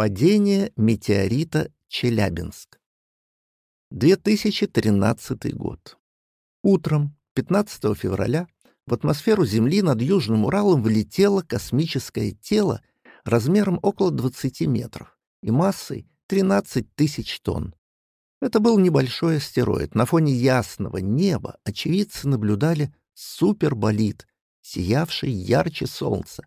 Падение метеорита Челябинск. 2013 год. Утром 15 февраля в атмосферу Земли над Южным Уралом влетело космическое тело размером около 20 метров и массой 13 тысяч тонн. Это был небольшой астероид. На фоне ясного неба очевидцы наблюдали суперболид, сиявший ярче солнца.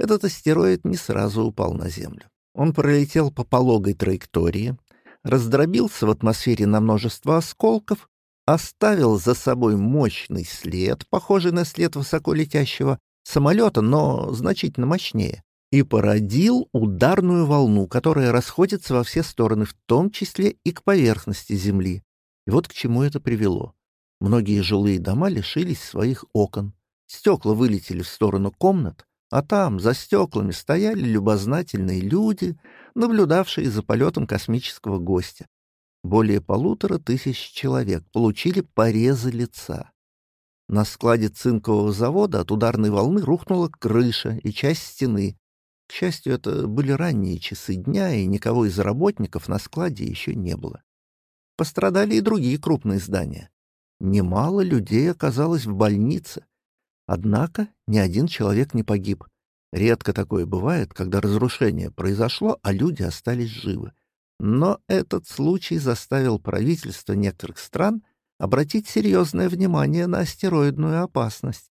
Этот астероид не сразу упал на Землю. Он пролетел по пологой траектории, раздробился в атмосфере на множество осколков, оставил за собой мощный след, похожий на след высоколетящего самолета, но значительно мощнее, и породил ударную волну, которая расходится во все стороны, в том числе и к поверхности Земли. И вот к чему это привело. Многие жилые дома лишились своих окон. Стекла вылетели в сторону комнат, а там, за стеклами, стояли любознательные люди, наблюдавшие за полетом космического гостя. Более полутора тысяч человек получили порезы лица. На складе цинкового завода от ударной волны рухнула крыша и часть стены. К счастью, это были ранние часы дня, и никого из работников на складе еще не было. Пострадали и другие крупные здания. Немало людей оказалось в больнице, Однако ни один человек не погиб. Редко такое бывает, когда разрушение произошло, а люди остались живы. Но этот случай заставил правительство некоторых стран обратить серьезное внимание на астероидную опасность.